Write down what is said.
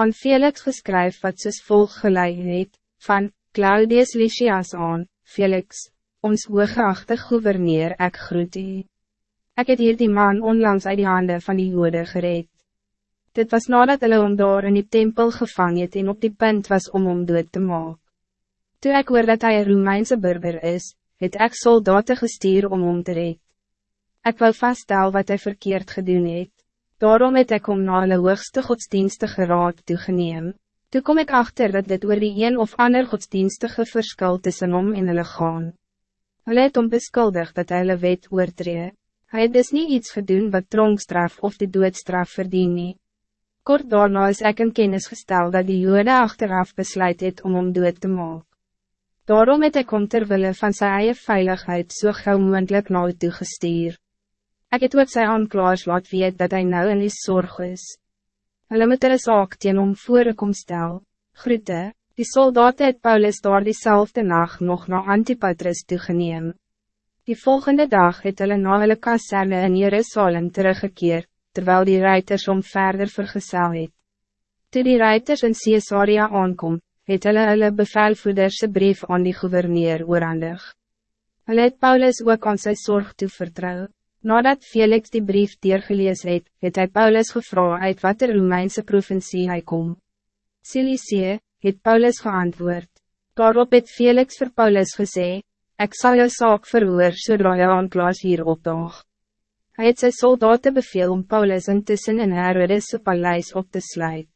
aan Felix geskryf wat soos volg gelei het, van Claudius Lysias aan, Felix, ons hooggeachte gouverneur, ek groet u. Ek het hier die man onlangs uit die handen van die jode gereed. Dit was nadat hulle om daar in die tempel gevang het en op die punt was om hom dood te maak. Toen ik hoor dat hij een Romeinse burger is, het ek soldaten gestuur om hom te red. Ik wil vaststel wat hij verkeerd gedoen het. Daarom het ek om na hulle hoogste godsdienstige raad toegeneem. Toe kom ik achter dat dit oor die een of ander godsdienstige verschil tussen hom en hulle gaan. Hulle het om beskuldig dat hy hulle wet oortree. Hy het dus niet iets gedoen wat tronkstraf of die doodstraf verdien nie. Kort daarna is ek in kennis gestel dat die jode achteraf besluit het om hom dood te maak. Daarom het ek om terwille van sy eie veiligheid so gauw moendlik na u toegestuur. Ik het ook sy aanklaars laat weet dat hij nou in die zorg is. Hulle moet hulle saak teen hom voor kom stel. Groete, die soldaten het Paulus daar diezelfde nacht nog naar Antipatris toegeneem. Die volgende dag het hulle na hulle kaserne in Jerusalem teruggekeerd, terwijl die reiters om verder vergesel het. Toe die reiters in Caesarea aankom, het hulle hulle bevelvoederse brief aan die gouverneur oorhandig. Hulle het Paulus ook aan sy zorg toevertrouw. Nadat Felix die brief deurgelees het, het hy Paulus gevra uit wat er Romeinse provincie hy kom. Cilicie, het Paulus geantwoord. Daarop het Felix voor Paulus gesê, ik zal jou saak verhoor zodra jou aanklaas hier opdaag. Hij het sy soldaten beveel om Paulus intussen in Herodes' paleis op te sluiten.